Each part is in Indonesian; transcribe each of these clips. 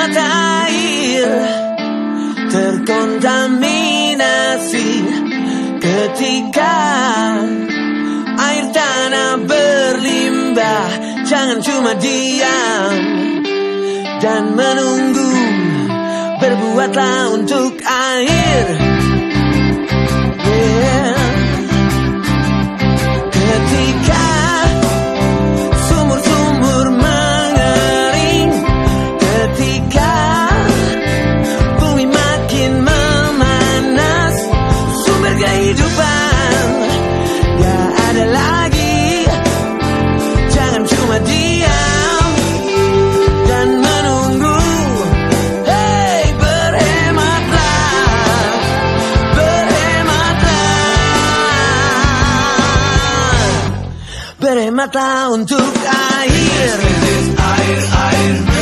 mata air terkontaminasi. Ketika air tanah berlimbah jangan cuma diam. Dan menunggu berbuatlah untuk air Berhematlah untuk air Ketika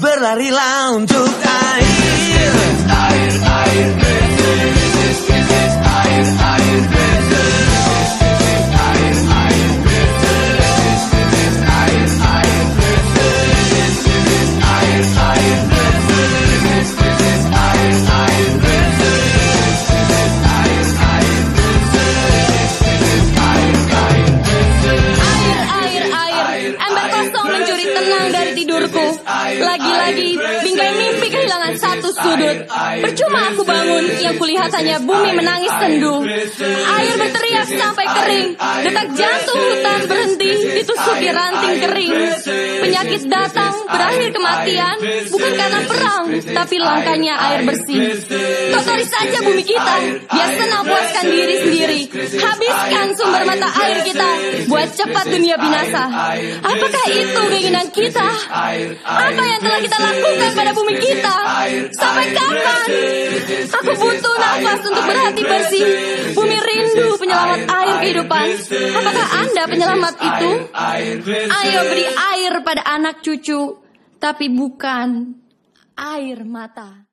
Berlarilah untuk air Air, air, Air, tidurku. Lagi-lagi, bingkai mimpi kehilangan satu sudut. Percuma aku bangun, yang kulihat hanya bumi menangis sendu. Air berteriak sampai kering. Detak jantung hutan berhenti, ditusuki ranting kering. Penyakit datang, berakhir kematian. Bukan karena perang, tapi langkahnya air bersih. Kotori saja bumi kita, biar senang puaskan diri sendiri. Habiskan sumber mata air kita, buat cepat dunia binasa. Apakah itu keinginan kita? Apa yang telah kita lakukan pada bumi kita? Sampai kapan? Aku butuh nafas untuk berhati bersih. Bumi rindu penyelamat air kehidupan. Apakah Anda penyelamat itu? Ayo beri air pada anak cucu, tapi bukan air mata.